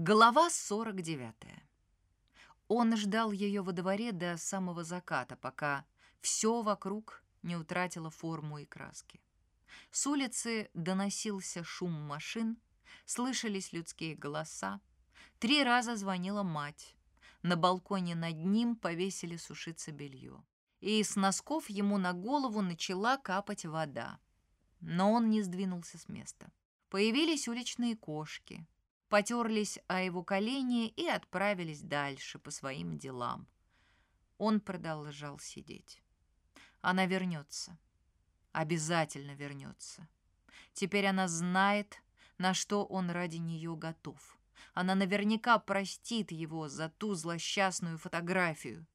Глава 49. Он ждал ее во дворе до самого заката, пока все вокруг не утратило форму и краски. С улицы доносился шум машин, слышались людские голоса. Три раза звонила мать. На балконе над ним повесили сушиться белье. И с носков ему на голову начала капать вода. Но он не сдвинулся с места. Появились уличные кошки — потерлись о его колени и отправились дальше по своим делам. Он продолжал сидеть. Она вернется. Обязательно вернется. Теперь она знает, на что он ради нее готов. Она наверняка простит его за ту злосчастную фотографию.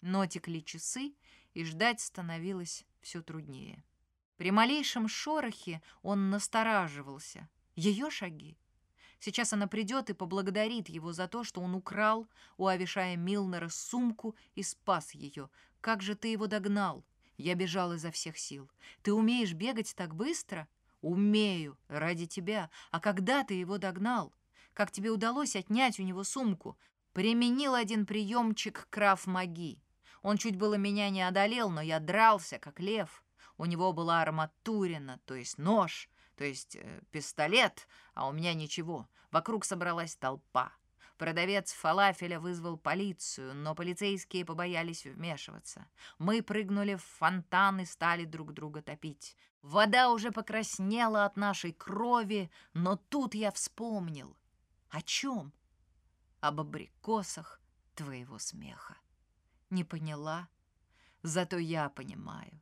Но текли часы, и ждать становилось все труднее. При малейшем шорохе он настораживался. Ее шаги Сейчас она придет и поблагодарит его за то, что он украл у Авишая Милнера сумку и спас ее. Как же ты его догнал? Я бежал изо всех сил. Ты умеешь бегать так быстро? Умею, ради тебя. А когда ты его догнал? Как тебе удалось отнять у него сумку? Применил один приемчик краф-маги. Он чуть было меня не одолел, но я дрался, как лев. У него была арматурина, то есть нож, то есть э, пистолет, а у меня ничего. Вокруг собралась толпа. Продавец фалафеля вызвал полицию, но полицейские побоялись вмешиваться. Мы прыгнули в фонтан и стали друг друга топить. Вода уже покраснела от нашей крови, но тут я вспомнил. О чем? Об абрикосах твоего смеха. Не поняла? Зато я понимаю.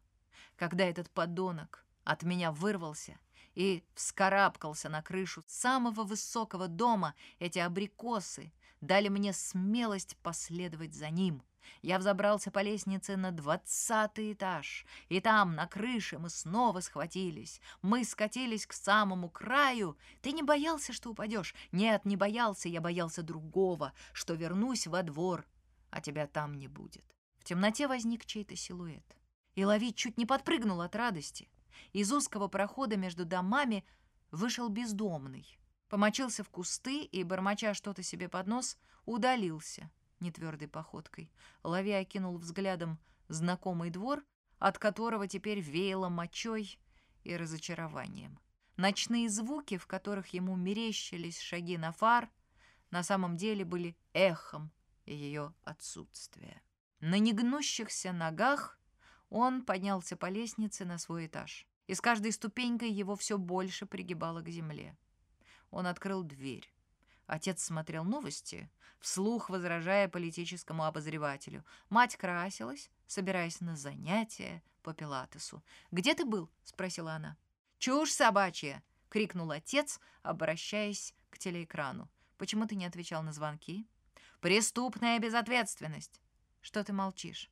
Когда этот подонок от меня вырвался — и вскарабкался на крышу самого высокого дома, эти абрикосы дали мне смелость последовать за ним. Я взобрался по лестнице на двадцатый этаж, и там, на крыше, мы снова схватились. Мы скатились к самому краю. Ты не боялся, что упадешь? Нет, не боялся, я боялся другого, что вернусь во двор, а тебя там не будет. В темноте возник чей-то силуэт. И ловить чуть не подпрыгнул от радости. Из узкого прохода между домами вышел бездомный. Помочился в кусты и, бормоча что-то себе под нос, удалился нетвердой походкой. Лови окинул взглядом знакомый двор, от которого теперь веяло мочой и разочарованием. Ночные звуки, в которых ему мерещились шаги на фар, на самом деле были эхом ее отсутствия. На негнущихся ногах он поднялся по лестнице на свой этаж и с каждой ступенькой его все больше пригибало к земле. Он открыл дверь. Отец смотрел новости, вслух возражая политическому обозревателю. Мать красилась, собираясь на занятия по пилатесу. «Где ты был?» — спросила она. «Чушь собачья!» — крикнул отец, обращаясь к телеэкрану. «Почему ты не отвечал на звонки?» «Преступная безответственность!» «Что ты молчишь?»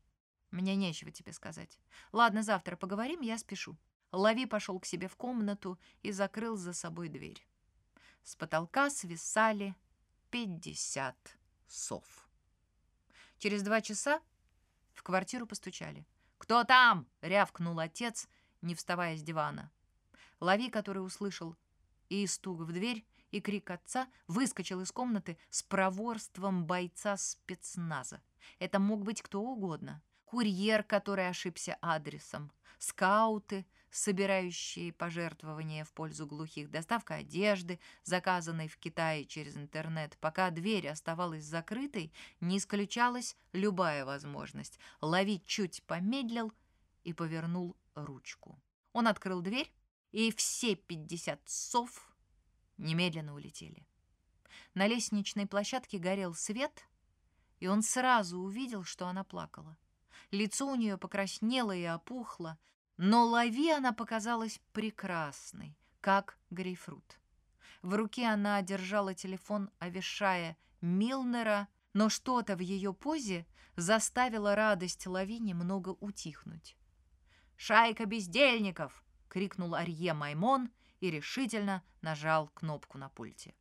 «Мне нечего тебе сказать. Ладно, завтра поговорим, я спешу». Лави пошел к себе в комнату и закрыл за собой дверь. С потолка свисали пятьдесят сов. Через два часа в квартиру постучали. «Кто там?» — рявкнул отец, не вставая с дивана. Лави, который услышал и стук в дверь, и крик отца, выскочил из комнаты с проворством бойца спецназа. Это мог быть кто угодно. Курьер, который ошибся адресом, скауты, собирающие пожертвования в пользу глухих, доставка одежды, заказанной в Китае через интернет, пока дверь оставалась закрытой, не исключалась любая возможность. Ловить чуть помедлил и повернул ручку. Он открыл дверь, и все пятьдесят сов немедленно улетели. На лестничной площадке горел свет, и он сразу увидел, что она плакала. Лицо у нее покраснело и опухло, но лови она показалась прекрасной, как грейпфрут. В руке она держала телефон, овешая Милнера, но что-то в ее позе заставило радость лови немного утихнуть. «Шайка бездельников!» — крикнул Арье Маймон и решительно нажал кнопку на пульте.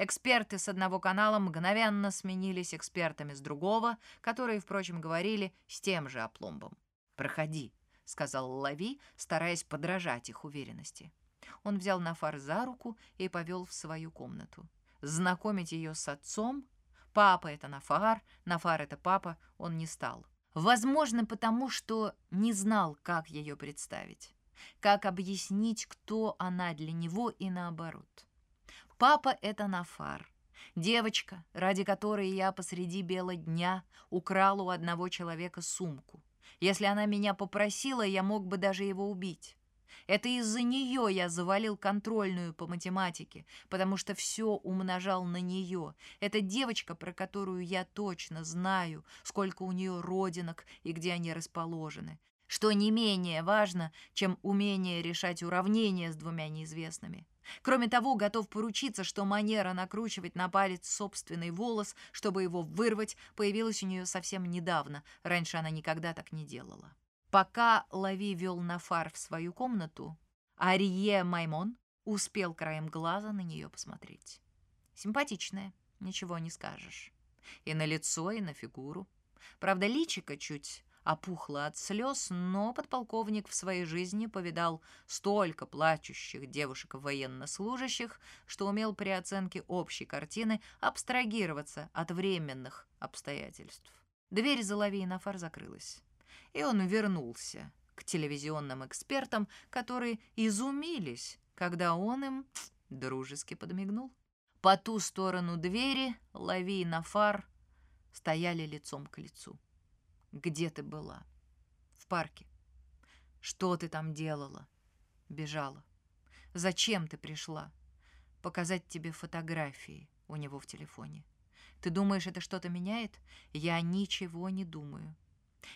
Эксперты с одного канала мгновенно сменились экспертами с другого, которые, впрочем, говорили с тем же опломбом. «Проходи», сказал Лави, стараясь подражать их уверенности. Он взял Нафар за руку и повел в свою комнату. знакомить ее с отцом, папа — это Нафар, Нафар — это папа, он не стал. Возможно, потому что не знал, как ее представить, как объяснить, кто она для него и наоборот. Папа — это Нафар, девочка, ради которой я посреди бела дня украл у одного человека сумку. Если она меня попросила, я мог бы даже его убить. Это из-за нее я завалил контрольную по математике, потому что все умножал на нее. Это девочка, про которую я точно знаю, сколько у нее родинок и где они расположены. Что не менее важно, чем умение решать уравнения с двумя неизвестными. Кроме того, готов поручиться, что манера накручивать на палец собственный волос, чтобы его вырвать, появилась у нее совсем недавно. Раньше она никогда так не делала. Пока Лави вел Нафар в свою комнату, Арие Маймон успел краем глаза на нее посмотреть. Симпатичная, ничего не скажешь. И на лицо, и на фигуру. Правда, личико чуть опухла от слез, но подполковник в своей жизни повидал столько плачущих девушек-военнослужащих, что умел при оценке общей картины абстрагироваться от временных обстоятельств. Дверь за Лави Нафар закрылась, и он вернулся к телевизионным экспертам, которые изумились, когда он им дружески подмигнул. По ту сторону двери Лави и Нафар стояли лицом к лицу. Где ты была? В парке. Что ты там делала? Бежала. Зачем ты пришла? Показать тебе фотографии у него в телефоне. Ты думаешь, это что-то меняет? Я ничего не думаю.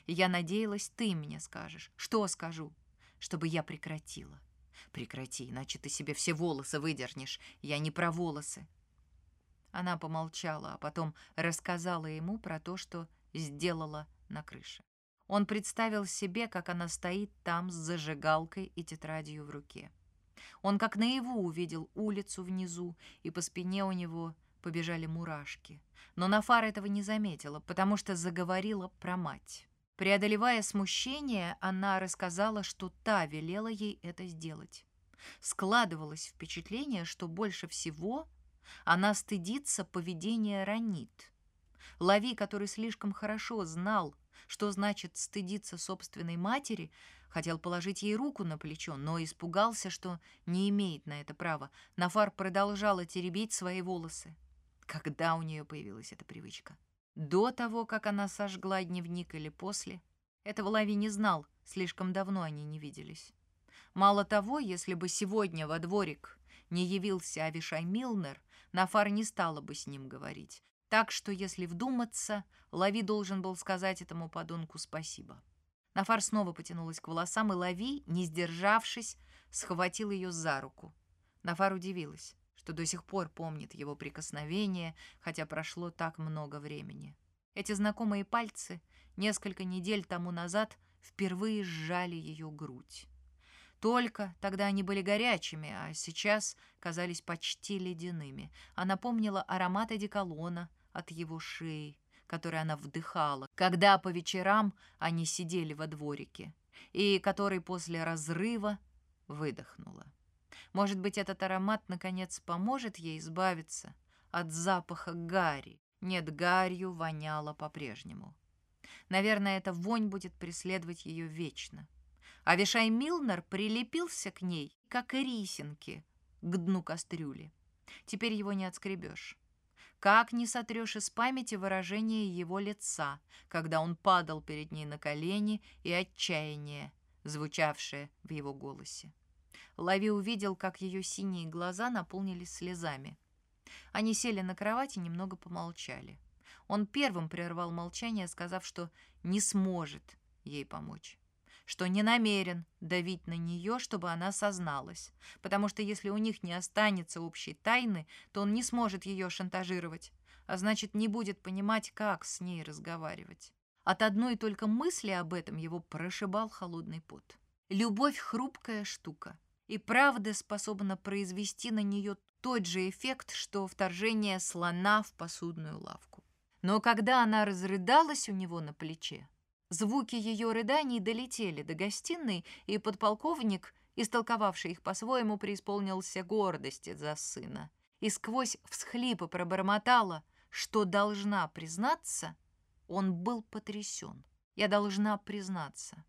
Я надеялась, ты мне скажешь. Что скажу? Чтобы я прекратила. Прекрати, иначе ты себе все волосы выдернешь. Я не про волосы. Она помолчала, а потом рассказала ему про то, что сделала на крыше. Он представил себе, как она стоит там с зажигалкой и тетрадью в руке. Он как наяву увидел улицу внизу, и по спине у него побежали мурашки. Но Нафар этого не заметила, потому что заговорила про мать. Преодолевая смущение, она рассказала, что та велела ей это сделать. Складывалось впечатление, что больше всего она стыдится поведения Ранит. Лави, который слишком хорошо знал, что значит стыдиться собственной матери, хотел положить ей руку на плечо, но испугался, что не имеет на это права. Нафар продолжала теребить свои волосы. Когда у нее появилась эта привычка? До того, как она сожгла дневник или после? Этого Лави не знал, слишком давно они не виделись. Мало того, если бы сегодня во дворик не явился Авишай Милнер, Нафар не стала бы с ним говорить. Так что, если вдуматься, Лави должен был сказать этому подонку спасибо. Нафар снова потянулась к волосам, и Лави, не сдержавшись, схватил ее за руку. Нафар удивилась, что до сих пор помнит его прикосновение, хотя прошло так много времени. Эти знакомые пальцы несколько недель тому назад впервые сжали ее грудь. Только тогда они были горячими, а сейчас казались почти ледяными. Она помнила аромат одеколона, от его шеи, который она вдыхала, когда по вечерам они сидели во дворике, и который после разрыва выдохнула. Может быть, этот аромат, наконец, поможет ей избавиться от запаха гари. Нет, гарью воняло по-прежнему. Наверное, эта вонь будет преследовать ее вечно. А Вишай Милнер прилепился к ней, как рисинки, к дну кастрюли. Теперь его не отскребешь. Как не сотрешь из памяти выражение его лица, когда он падал перед ней на колени и отчаяние, звучавшее в его голосе. Лави увидел, как ее синие глаза наполнились слезами. Они сели на кровать и немного помолчали. Он первым прервал молчание, сказав, что не сможет ей помочь что не намерен давить на нее, чтобы она созналась, потому что если у них не останется общей тайны, то он не сможет ее шантажировать, а значит, не будет понимать, как с ней разговаривать. От одной только мысли об этом его прошибал холодный пот. Любовь — хрупкая штука, и правда способна произвести на нее тот же эффект, что вторжение слона в посудную лавку. Но когда она разрыдалась у него на плече, Звуки ее рыданий долетели до гостиной, и подполковник, истолковавший их по-своему, преисполнился гордости за сына. и сквозь всхлипы пробормотала, что должна признаться, он был потрясен. Я должна признаться.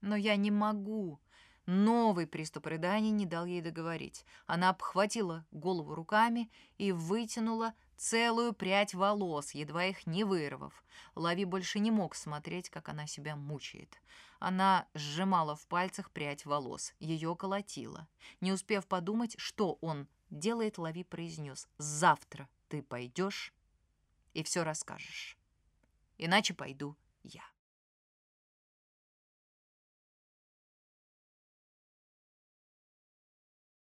Но я не могу. Новый приступ рыданий не дал ей договорить. Она обхватила голову руками и вытянула целую прядь волос, едва их не вырвав. Лави больше не мог смотреть, как она себя мучает. Она сжимала в пальцах прядь волос, ее колотила. Не успев подумать, что он делает, Лави произнес «Завтра ты пойдешь и все расскажешь. Иначе пойду я».